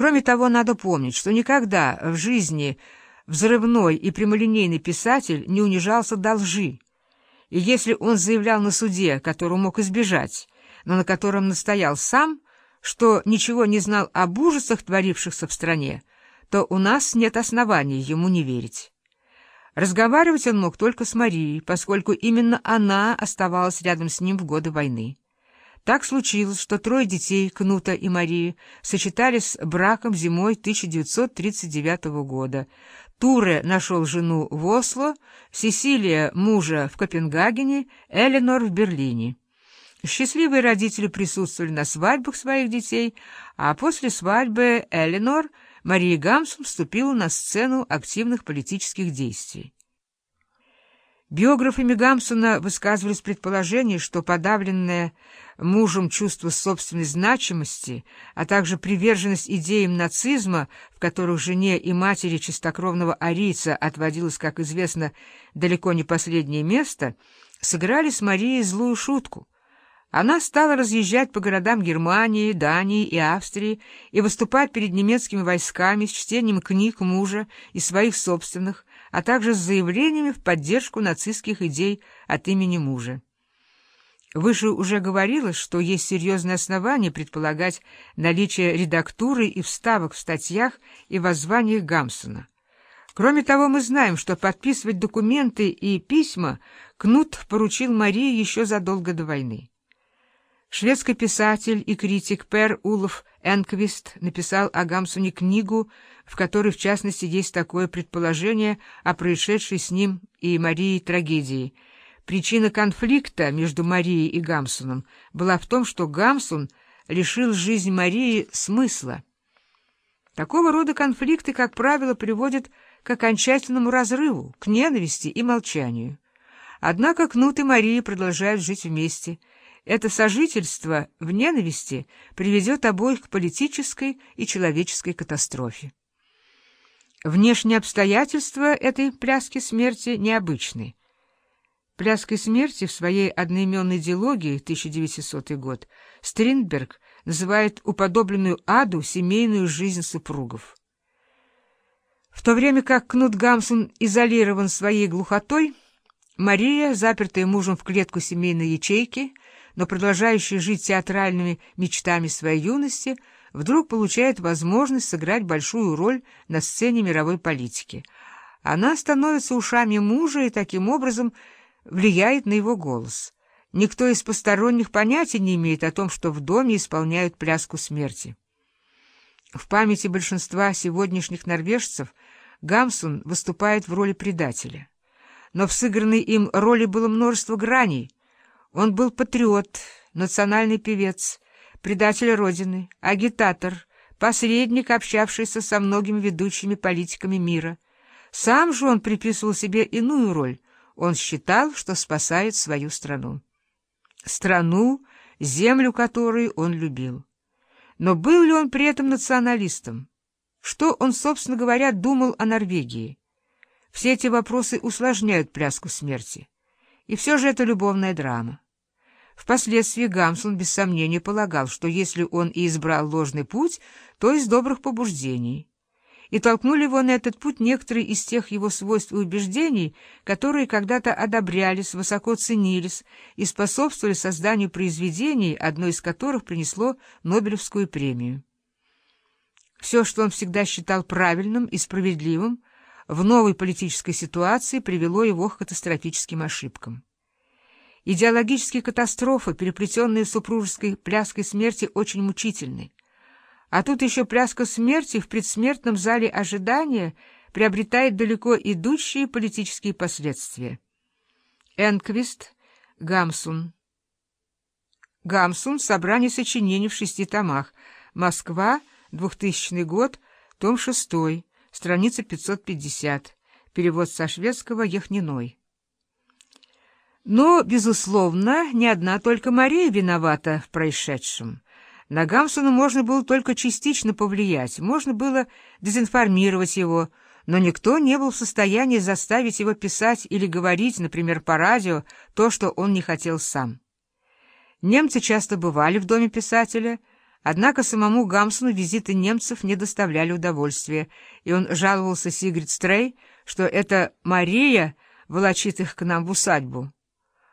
Кроме того, надо помнить, что никогда в жизни взрывной и прямолинейный писатель не унижался до лжи, и если он заявлял на суде, которого мог избежать, но на котором настоял сам, что ничего не знал об ужасах, творившихся в стране, то у нас нет оснований ему не верить. Разговаривать он мог только с Марией, поскольку именно она оставалась рядом с ним в годы войны. Так случилось, что трое детей, Кнута и Марии, сочетались браком зимой 1939 года. Туре нашел жену в Осло, Сесилия — мужа в Копенгагене, Эленор — в Берлине. Счастливые родители присутствовали на свадьбах своих детей, а после свадьбы Эленор Мария Гамсун вступила на сцену активных политических действий. Биографами Гамсуна высказывались предположения, что подавленное мужем чувство собственной значимости, а также приверженность идеям нацизма, в которых жене и матери чистокровного арийца отводилось, как известно, далеко не последнее место, сыграли с Марией злую шутку. Она стала разъезжать по городам Германии, Дании и Австрии и выступать перед немецкими войсками с чтением книг мужа и своих собственных, а также с заявлениями в поддержку нацистских идей от имени мужа. Выше уже говорилось, что есть серьезные основания предполагать наличие редактуры и вставок в статьях и воззваниях Гамсона. Кроме того, мы знаем, что подписывать документы и письма Кнут поручил Марии еще задолго до войны. Шведский писатель и критик Пер Улов Энквист написал о Гамсуне книгу, в которой, в частности, есть такое предположение о происшедшей с ним и Марией трагедии. Причина конфликта между Марией и Гамсуном была в том, что Гамсун лишил жизнь Марии смысла. Такого рода конфликты, как правило, приводят к окончательному разрыву, к ненависти и молчанию. Однако Кнут и Мария продолжают жить вместе — это сожительство в ненависти приведет обоих к политической и человеческой катастрофе. Внешние обстоятельства этой пляски смерти необычны. Пляской смерти в своей одноименной диалогии 1900 год Стринберг называет уподобленную аду семейную жизнь супругов. В то время как Кнут Гамсун изолирован своей глухотой, Мария, запертая мужем в клетку семейной ячейки, но продолжающая жить театральными мечтами своей юности, вдруг получает возможность сыграть большую роль на сцене мировой политики. Она становится ушами мужа и таким образом влияет на его голос. Никто из посторонних понятия не имеет о том, что в доме исполняют пляску смерти. В памяти большинства сегодняшних норвежцев Гамсун выступает в роли предателя. Но в сыгранной им роли было множество граней — он был патриот, национальный певец, предатель Родины, агитатор, посредник, общавшийся со многими ведущими политиками мира. Сам же он приписывал себе иную роль. Он считал, что спасает свою страну. Страну, землю которой он любил. Но был ли он при этом националистом? Что он, собственно говоря, думал о Норвегии? Все эти вопросы усложняют пляску смерти. И все же это любовная драма. Впоследствии Гамсун без сомнения полагал, что если он и избрал ложный путь, то из добрых побуждений. И толкнули его на этот путь некоторые из тех его свойств и убеждений, которые когда-то одобрялись, высоко ценились и способствовали созданию произведений, одно из которых принесло Нобелевскую премию. Все, что он всегда считал правильным и справедливым, в новой политической ситуации привело его к катастрофическим ошибкам. Идеологические катастрофы, переплетенные супружеской пляской смерти, очень мучительны. А тут еще пляска смерти в предсмертном зале ожидания приобретает далеко идущие политические последствия. Энквист, Гамсун. Гамсун. Собрание сочинений в шести томах. Москва, 2000 год, том 6 страница 550, перевод со шведского Яхниной. Но, безусловно, не одна только Мария виновата в происшедшем. На Гамсона можно было только частично повлиять, можно было дезинформировать его, но никто не был в состоянии заставить его писать или говорить, например, по радио, то, что он не хотел сам. Немцы часто бывали в доме писателя, Однако самому Гамсону визиты немцев не доставляли удовольствия, и он жаловался Сигрид Стрей, что это Мария волочит их к нам в усадьбу.